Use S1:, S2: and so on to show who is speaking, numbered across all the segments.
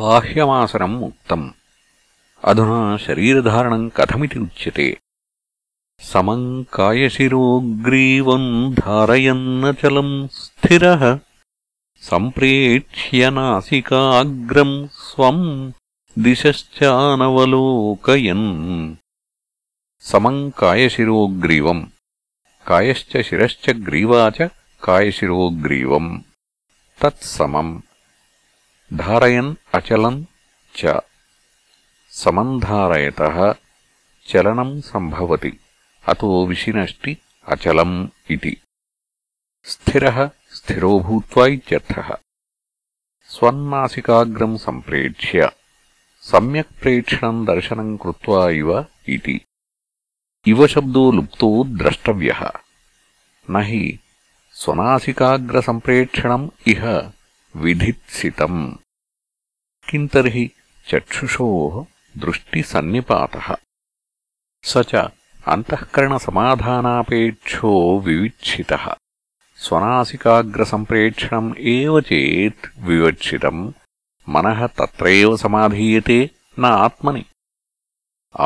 S1: బాహ్యమాసనం ఉక్తम् అధునా శరీరధారణం కథమితి ఉచ్యతే. సమం కాయశిరోగ్రీవం ధారయన్నచలం స్థిర. సంప్రేక్ష్య నాసికాగ్రం స్వం దిశ్చానవలోకయన్ సమం కాయశిరోగ్రీవం. కాయశ్చ శిరశ్చ గ్రీవా కాయశిరోగ్రీవం. తత్సమం. धारयन् अचलन् च समन्धारयतः चलनम् सम्भवति अतो विशिनष्टि अचलम् इति स्थिरः स्थिरो भूत्वा इत्यर्थः स्वन्नासिकाग्रम् सम्प्रेक्ष्य सम्यक् प्रेक्षणम् दर्शनम् कृत्वा इव इति इव शब्दो लुप्तो द्रष्टव्यः न हि स्वनासिकाग्रसम्प्रेक्षणम् इह विधित्सितम् किम् तर्हि चक्षुषोः दृष्टिसन्निपातः स च अन्तःकरणसमाधानापेक्षो विविक्षितः स्वनासिकाग्रसम्प्रेक्षणम् एव चेत् विवक्षितम् मनः तत्रैव समाधीयते न आत्मनि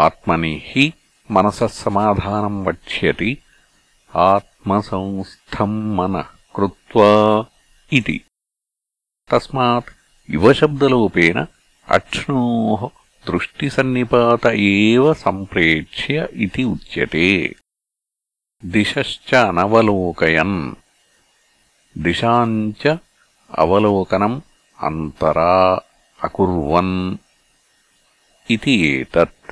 S1: आत्मनि हि मनसः समाधानम् वक्ष्यति आत्मसंस्थम् मनः कृत्वा इति తస్మాత్ యువశబ్దలోపేన అక్ష్ణో దృష్టిసన్నిపాత ఏవ సంప్రేక్ష్య ఇది ఉచ్యతే. దిశశ్చ అనవలోకయన్. దిశాంచ అవలోకనం అంతరా అకుర్వన్. ఇది ఏతత్.